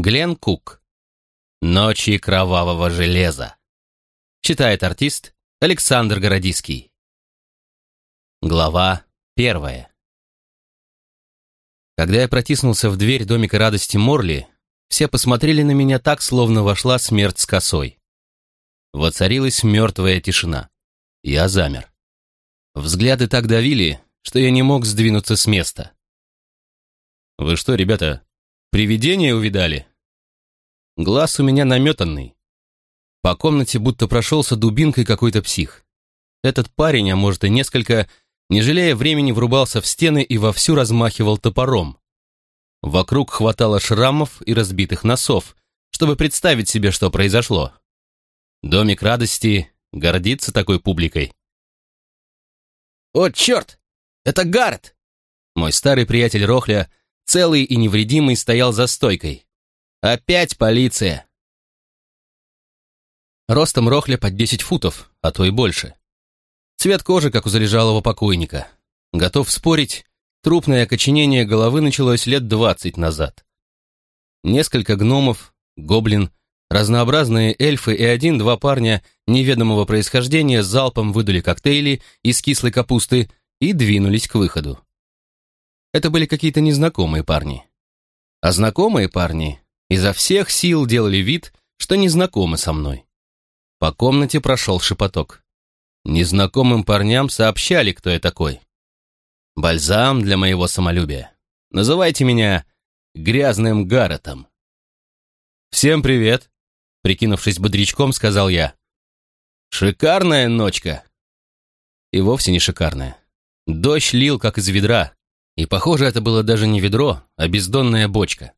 Глен Кук. «Ночи кровавого железа». Читает артист Александр Городиский. Глава первая. Когда я протиснулся в дверь домика радости Морли, все посмотрели на меня так, словно вошла смерть с косой. Воцарилась мертвая тишина. Я замер. Взгляды так давили, что я не мог сдвинуться с места. «Вы что, ребята, привидение увидали?» Глаз у меня наметанный. По комнате будто прошелся дубинкой какой-то псих. Этот парень, а может и несколько, не жалея времени, врубался в стены и вовсю размахивал топором. Вокруг хватало шрамов и разбитых носов, чтобы представить себе, что произошло. Домик радости гордится такой публикой. «О, черт! Это Гаррет!» Мой старый приятель Рохля, целый и невредимый, стоял за стойкой. Опять полиция. Ростом Рохля под 10 футов, а то и больше. Цвет кожи, как у залежалого покойника. Готов спорить, трупное окоченение головы началось лет 20 назад. Несколько гномов, гоблин, разнообразные эльфы и один-два парня неведомого происхождения залпом выдали коктейли из кислой капусты и двинулись к выходу. Это были какие-то незнакомые парни. А знакомые парни изо всех сил делали вид, что не знакомы со мной. По комнате прошел шепоток. Незнакомым парням сообщали, кто я такой. Бальзам для моего самолюбия. Называйте меня грязным Гарретом. «Всем привет!» Прикинувшись бодрячком, сказал я. «Шикарная ночка!» И вовсе не шикарная. Дождь лил, как из ведра, и, похоже, это было даже не ведро, а бездонная бочка.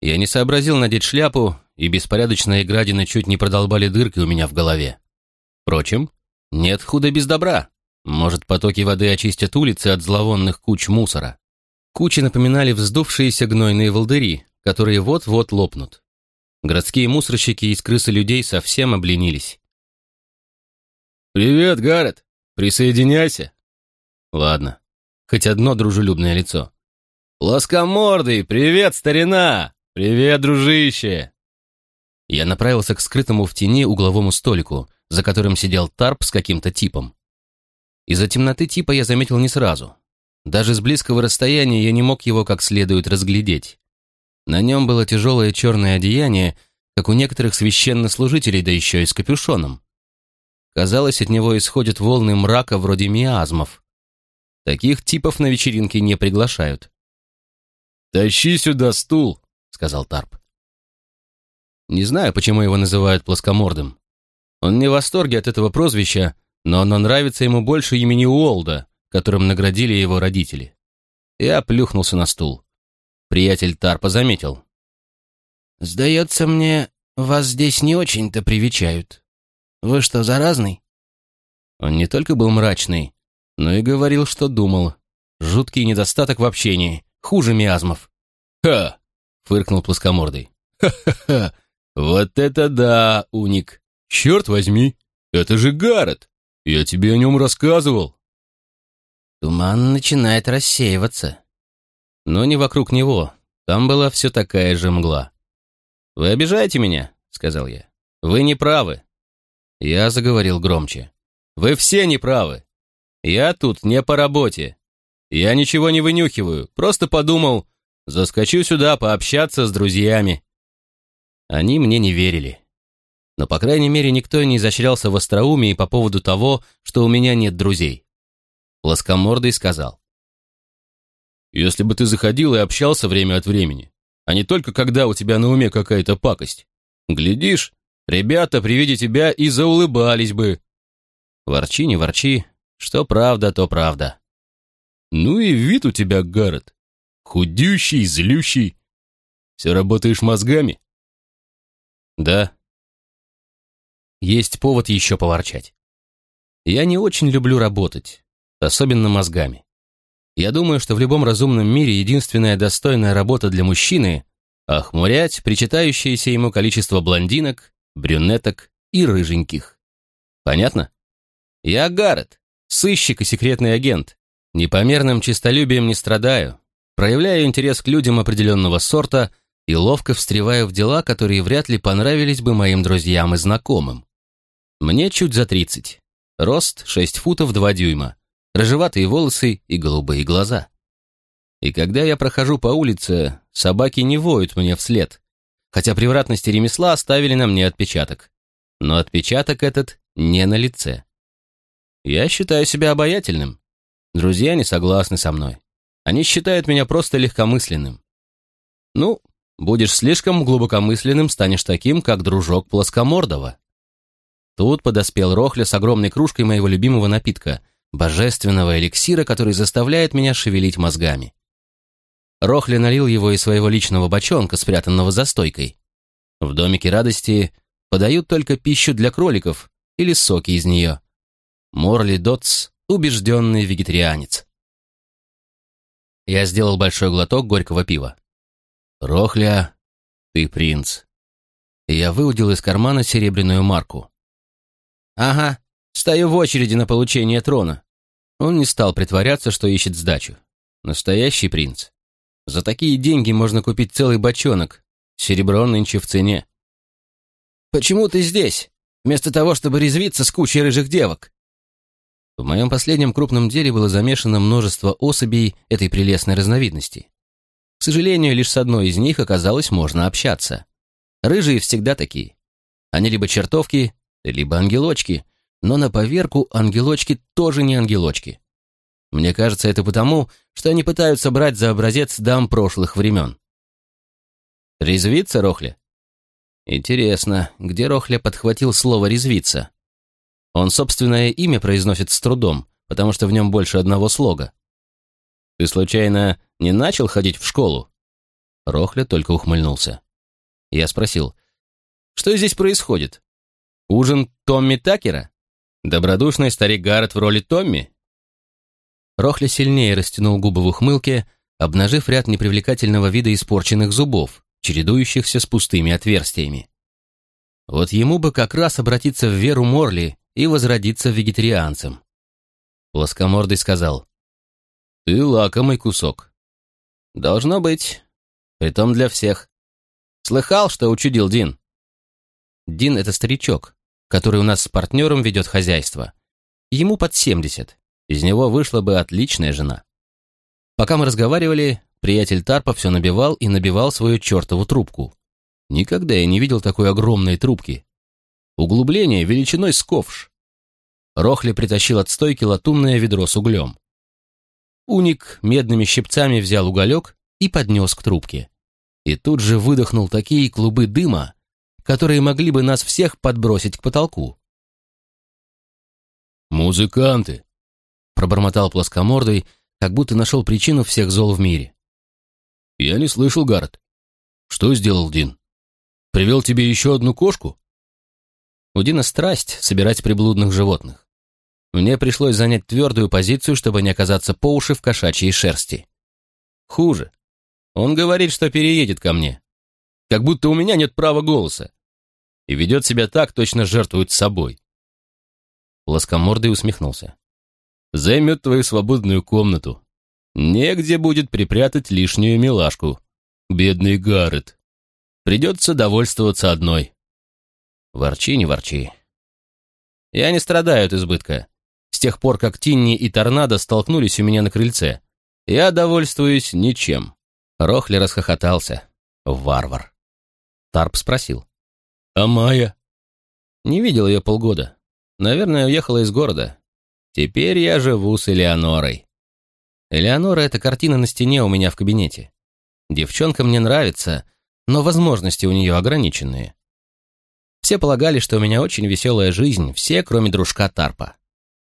Я не сообразил надеть шляпу, и беспорядочные градины чуть не продолбали дырки у меня в голове. Впрочем, нет худа без добра. Может, потоки воды очистят улицы от зловонных куч мусора. Кучи напоминали вздувшиеся гнойные волдыри, которые вот-вот лопнут. Городские мусорщики из крысы людей совсем обленились. «Привет, Гаррет! Присоединяйся!» Ладно, хоть одно дружелюбное лицо. «Плоскомордый! Привет, старина! «Привет, дружище!» Я направился к скрытому в тени угловому столику, за которым сидел Тарп с каким-то типом. Из-за темноты типа я заметил не сразу. Даже с близкого расстояния я не мог его как следует разглядеть. На нем было тяжелое черное одеяние, как у некоторых священнослужителей, да еще и с капюшоном. Казалось, от него исходят волны мрака вроде миазмов. Таких типов на вечеринки не приглашают. «Тащи сюда стул!» сказал Тарп. Не знаю, почему его называют плоскомордым. Он не в восторге от этого прозвища, но оно нравится ему больше имени Уолда, которым наградили его родители. Я плюхнулся на стул. Приятель Тарпа заметил. «Сдается мне, вас здесь не очень-то привечают. Вы что, заразный?» Он не только был мрачный, но и говорил, что думал. Жуткий недостаток в общении, хуже миазмов. «Ха! — фыркнул плоскомордый. «Ха-ха-ха! Вот это да, уник! Черт возьми! Это же Гаррет! Я тебе о нем рассказывал!» Туман начинает рассеиваться. Но не вокруг него. Там была все такая же мгла. «Вы обижаете меня?» — сказал я. «Вы не правы». Я заговорил громче. «Вы все не правы. Я тут не по работе. Я ничего не вынюхиваю, просто подумал, Заскочу сюда пообщаться с друзьями». Они мне не верили. Но, по крайней мере, никто не изощрялся в остроумии по поводу того, что у меня нет друзей. Плоскомордый сказал. «Если бы ты заходил и общался время от времени, а не только когда у тебя на уме какая-то пакость, глядишь, ребята при виде тебя и заулыбались бы». Ворчи, не ворчи, что правда, то правда. «Ну и вид у тебя, Гаррет. Худющий, злющий. Все работаешь мозгами? Да. Есть повод еще поворчать. Я не очень люблю работать, особенно мозгами. Я думаю, что в любом разумном мире единственная достойная работа для мужчины — охмурять причитающееся ему количество блондинок, брюнеток и рыженьких. Понятно? Я Гаррет, сыщик и секретный агент. Непомерным честолюбием не страдаю, проявляю интерес к людям определенного сорта, и ловко встреваю в дела, которые вряд ли понравились бы моим друзьям и знакомым. Мне чуть за тридцать. Рост 6 футов 2 дюйма, рыжеватые волосы и голубые глаза. И когда я прохожу по улице, собаки не воют мне вслед, хотя превратности ремесла оставили на мне отпечаток. Но отпечаток этот не на лице. Я считаю себя обаятельным. Друзья не согласны со мной. Они считают меня просто легкомысленным. Ну, будешь слишком глубокомысленным, станешь таким, как дружок Плоскомордова. Тут подоспел Рохля с огромной кружкой моего любимого напитка, божественного эликсира, который заставляет меня шевелить мозгами. Рохля налил его из своего личного бочонка, спрятанного за стойкой. В домике радости подают только пищу для кроликов или соки из нее. Морли Дотс – убежденный вегетарианец. Я сделал большой глоток горького пива. «Рохля, ты принц». Я выудил из кармана серебряную марку. «Ага, стою в очереди на получение трона». Он не стал притворяться, что ищет сдачу. Настоящий принц. За такие деньги можно купить целый бочонок. Серебро нынче в цене. «Почему ты здесь, вместо того, чтобы резвиться с кучей рыжих девок?» В моем последнем крупном деле было замешано множество особей этой прелестной разновидности. К сожалению, лишь с одной из них оказалось можно общаться. Рыжие всегда такие. Они либо чертовки, либо ангелочки, но на поверку ангелочки тоже не ангелочки. Мне кажется, это потому, что они пытаются брать за образец дам прошлых времен. Резвиться, Рохля? Интересно, где Рохля подхватил слово «резвиться»? Он собственное имя произносит с трудом, потому что в нем больше одного слога. Ты случайно не начал ходить в школу? Рохля только ухмыльнулся. Я спросил, что здесь происходит? Ужин Томми Такера? Добродушный старик Гаррет в роли Томми? Рохля сильнее растянул губы в ухмылке, обнажив ряд непривлекательного вида испорченных зубов, чередующихся с пустыми отверстиями. Вот ему бы как раз обратиться в веру Морли и возродиться вегетарианцем. Плоскомордый сказал, «Ты лакомый кусок». «Должно быть. Притом для всех. Слыхал, что учудил Дин?» Дин — это старичок, который у нас с партнером ведет хозяйство. Ему под семьдесят. Из него вышла бы отличная жена. Пока мы разговаривали, приятель Тарпа все набивал и набивал свою чертову трубку. Никогда я не видел такой огромной трубки. Углубление величиной с ковш. Рохли притащил от стойки латунное ведро с углем. Уник медными щипцами взял уголек и поднес к трубке. И тут же выдохнул такие клубы дыма, которые могли бы нас всех подбросить к потолку. «Музыканты!» — пробормотал плоскомордый, как будто нашел причину всех зол в мире. «Я не слышал, Гаррет. Что сделал Дин? Привел тебе еще одну кошку?» У Дина страсть собирать приблудных животных. Мне пришлось занять твердую позицию, чтобы не оказаться по уши в кошачьей шерсти. Хуже. Он говорит, что переедет ко мне как будто у меня нет права голоса. И ведет себя так, точно жертвует собой. Плоскомордый усмехнулся. Займет твою свободную комнату. Негде будет припрятать лишнюю милашку. Бедный Гаррет. Придется довольствоваться одной. Ворчи, не ворчи. Я не страдаю от избытка. С тех пор, как Тинни и Торнадо столкнулись у меня на крыльце, я довольствуюсь ничем. Рохли расхохотался. Варвар. Тарп спросил. «А Майя?» «Не видел ее полгода. Наверное, уехала из города. Теперь я живу с Элеонорой». Элеонора — это картина на стене у меня в кабинете. Девчонка мне нравится, но возможности у нее ограниченные. Все полагали, что у меня очень веселая жизнь, все, кроме дружка Тарпа.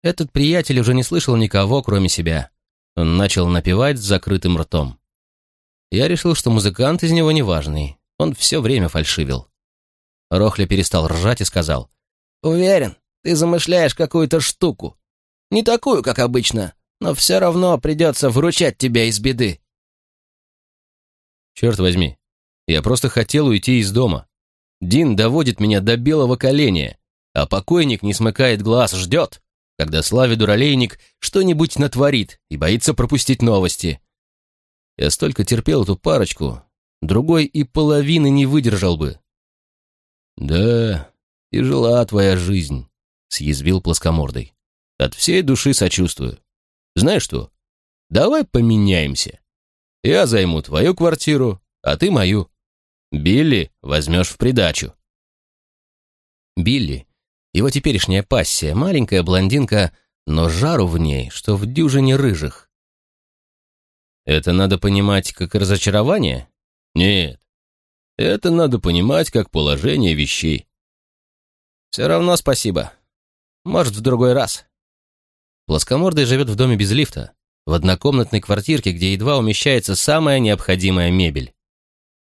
Этот приятель уже не слышал никого, кроме себя. Он начал напевать с закрытым ртом. Я решил, что музыкант из него неважный, он все время фальшивил. Рохля перестал ржать и сказал. «Уверен, ты замышляешь какую-то штуку. Не такую, как обычно, но все равно придется выручать тебя из беды». «Черт возьми, я просто хотел уйти из дома. Дин доводит меня до белого коленя, а покойник не смыкает глаз, ждет, когда Славе Дуралейник что-нибудь натворит и боится пропустить новости. Я столько терпел эту парочку, Другой и половины не выдержал бы. «Да, тяжела твоя жизнь», — съязвил плоскомордой. «От всей души сочувствую. Знаешь что, давай поменяемся. Я займу твою квартиру, а ты мою. Билли возьмешь в придачу». Билли, его теперешняя пассия, маленькая блондинка, но жару в ней, что в дюжине рыжих. Это надо понимать как разочарование? Нет. Это надо понимать как положение вещей. Все равно спасибо. Может, в другой раз. Плоскомордый живет в доме без лифта, в однокомнатной квартирке, где едва умещается самая необходимая мебель.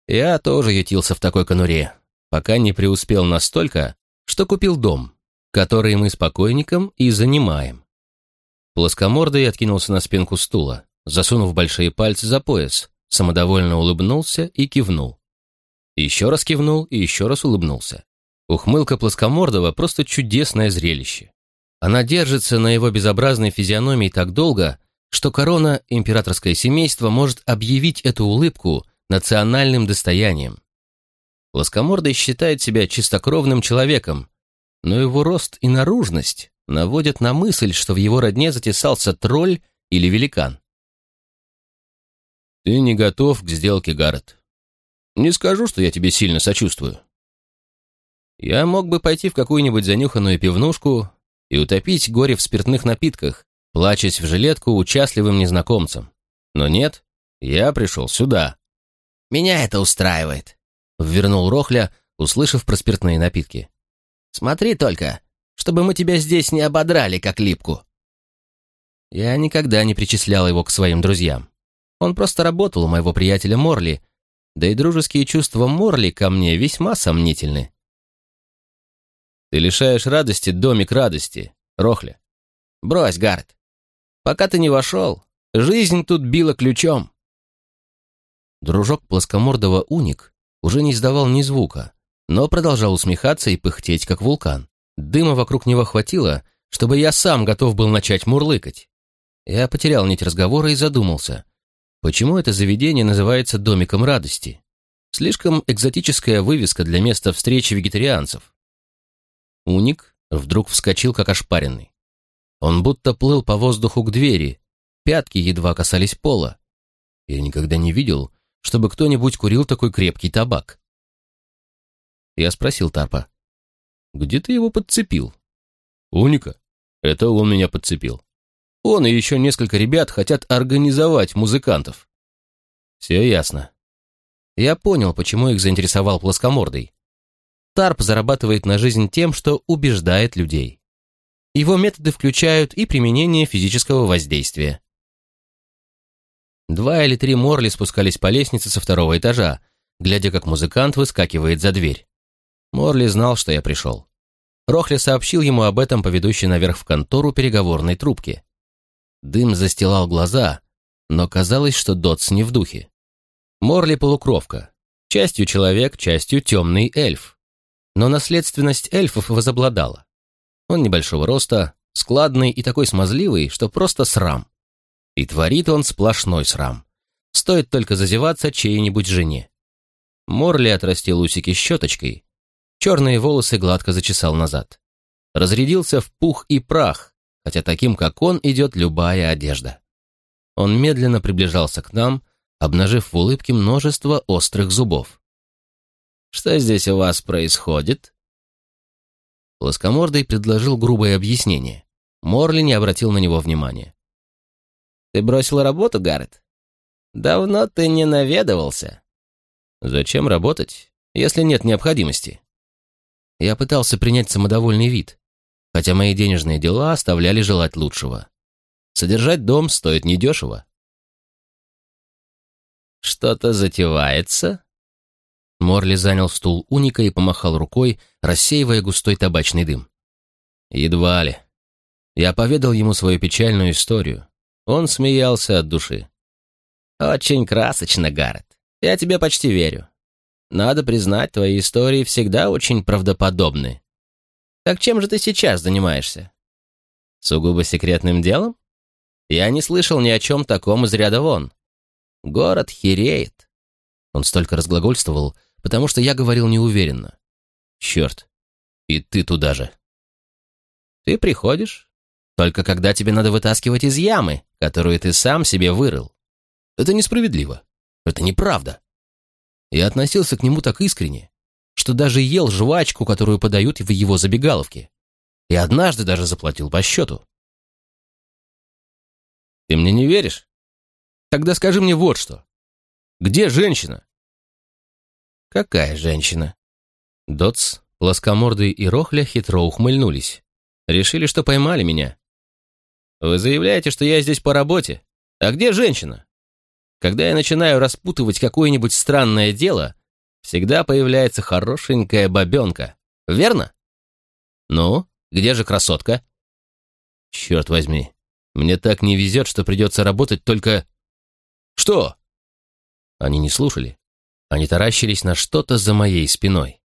Я тоже ютился в такой конуре, пока не преуспел настолько, что купил дом, который мы с покойником и занимаем. Плоскомордый откинулся на спинку стула, засунув большие пальцы за пояс, самодовольно улыбнулся и кивнул. Еще раз кивнул и еще раз улыбнулся. Ухмылка плоскомордого просто чудесное зрелище. Она держится на его безобразной физиономии так долго, что корона императорское семейство может объявить эту улыбку национальным достоянием. Плоскомордый считает себя чистокровным человеком, но его рост и наружность наводят на мысль, что в его родне затесался тролль или великан. Ты не готов к сделке, Гаррет. Не скажу, что я тебе сильно сочувствую. Я мог бы пойти в какую-нибудь занюханную пивнушку и утопить горе в спиртных напитках, плачась в жилетку участливым незнакомцам. Но нет, я пришел сюда. «Меня это устраивает», — ввернул Рохля, услышав про спиртные напитки. «Смотри только, чтобы мы тебя здесь не ободрали, как липку». Я никогда не причислял его к своим друзьям. Он просто работал у моего приятеля Морли, да и дружеские чувства Морли ко мне весьма сомнительны. Ты лишаешь радости домик радости, Рохля. Брось, Гард. Пока ты не вошел, жизнь тут била ключом. Дружок плоскомордого уник уже не издавал ни звука, но продолжал усмехаться и пыхтеть, как вулкан. Дыма вокруг него хватило, чтобы я сам готов был начать мурлыкать. Я потерял нить разговора и задумался, Почему это заведение называется «Домиком радости»? Слишком экзотическая вывеска для места встречи вегетарианцев. Уник вдруг вскочил, как ошпаренный. Он будто плыл по воздуху к двери, пятки едва касались пола. Я никогда не видел, чтобы кто-нибудь курил такой крепкий табак. Я спросил Тарпа, «Где ты его подцепил?» «Уника. Это он меня подцепил. Он и еще несколько ребят хотят организовать музыкантов. Все ясно. Я понял, почему их заинтересовал плоскомордый. Тарп зарабатывает на жизнь тем, что убеждает людей. Его методы включают и применение физического воздействия. Два или три Морли спускались по лестнице со второго этажа, глядя, как музыкант выскакивает за дверь. Морли знал, что я пришел. Рохли сообщил ему об этом по ведущей наверх в контору переговорной трубки. Дым застилал глаза, но казалось, что Дотс не в духе. Морли полукровка. Частью человек, частью темный эльф. Но наследственность эльфов возобладала. Он небольшого роста, складный и такой смазливый, что просто срам. И творит он сплошной срам. Стоит только зазеваться чьей-нибудь жене. Морли отрастил усики щеточкой, черные волосы гладко зачесал назад. Разрядился в пух и прах, хотя таким, как он, идет любая одежда. Он медленно приближался к нам, обнажив в улыбке множество острых зубов. «Что здесь у вас происходит?» Плоскомордый предложил грубое объяснение. Морли не обратил на него внимания. «Ты бросил работу, Гаррет? Давно ты не наведывался». «Зачем работать, если нет необходимости?» Я пытался принять самодовольный вид, хотя мои денежные дела оставляли желать лучшего. Содержать дом стоит недешево. «Что-то затевается?» Морли занял стул уника и помахал рукой, рассеивая густой табачный дым. «Едва ли». Я поведал ему свою печальную историю. Он смеялся от души. «Очень красочно, Гаррет. Я тебе почти верю. Надо признать, твои истории всегда очень правдоподобны. Так чем же ты сейчас занимаешься? Сугубо секретным делом? Я не слышал ни о чем таком из ряда вон. Город хереет. Он столько разглагольствовал, потому что я говорил неуверенно. Черт, и ты туда же. Ты приходишь, только когда тебе надо вытаскивать из ямы, которую ты сам себе вырыл. Это несправедливо. Это неправда. Я относился к нему так искренне, что даже ел жвачку, которую подают в его забегаловке. И однажды даже заплатил по счету. Ты мне не веришь? Тогда скажи мне вот что. Где женщина? Какая женщина? Дотс, плоскомордый и Рохля хитро ухмыльнулись. Решили, что поймали меня. Вы заявляете, что я здесь по работе? А где женщина? Когда я начинаю распутывать какое-нибудь странное дело, всегда появляется хорошенькая бабенка. Верно? Ну, где же красотка? Черт возьми, мне так не везет, что придется работать только... Что? Они не слушали. Они таращились на что-то за моей спиной.